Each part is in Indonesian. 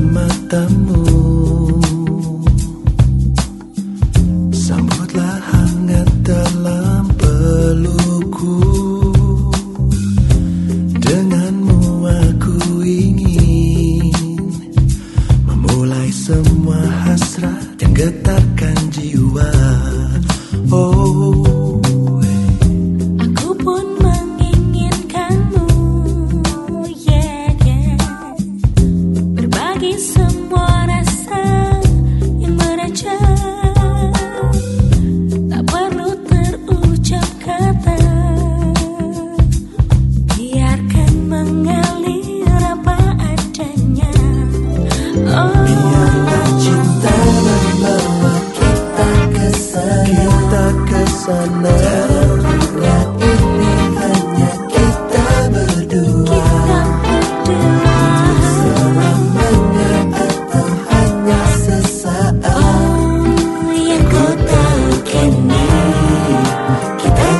Matamu. Sambutlah hangat dalam pelukku Denganmu aku ingin Memulai semua hasrat yang getarkan jiwa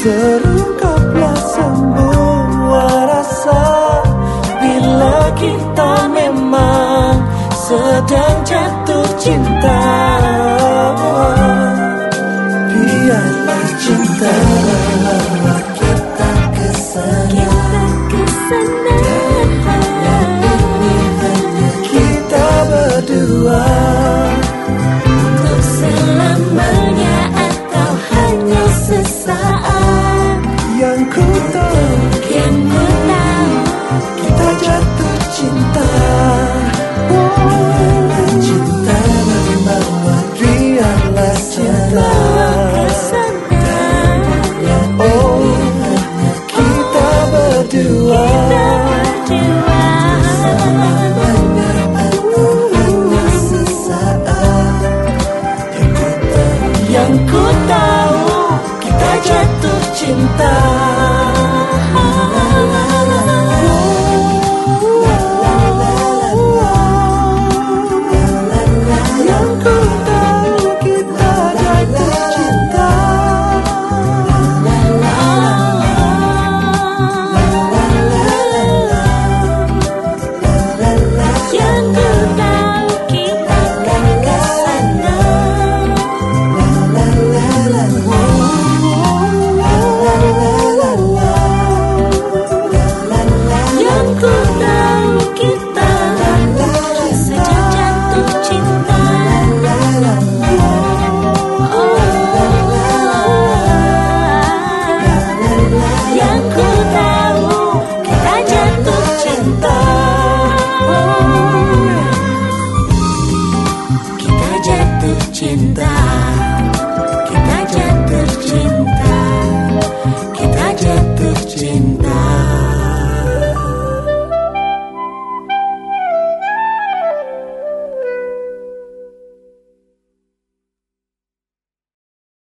Terungkaplah semua rasa Bila kita memang sedang jatuh cinta. Biarlah cinta membawa kita ke Dan ku tahu kita jatuh cinta. 简单